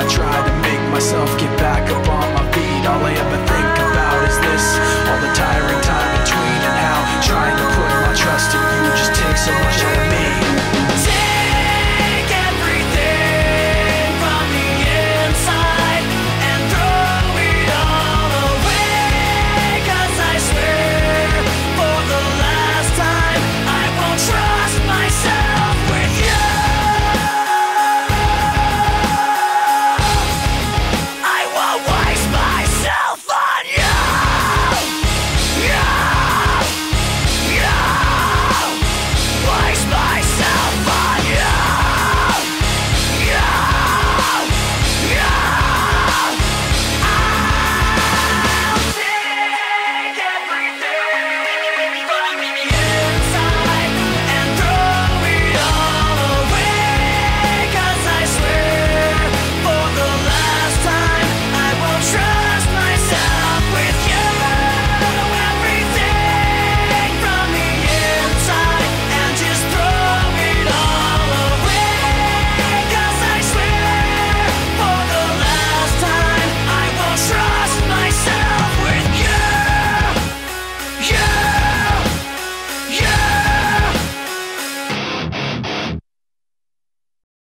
I try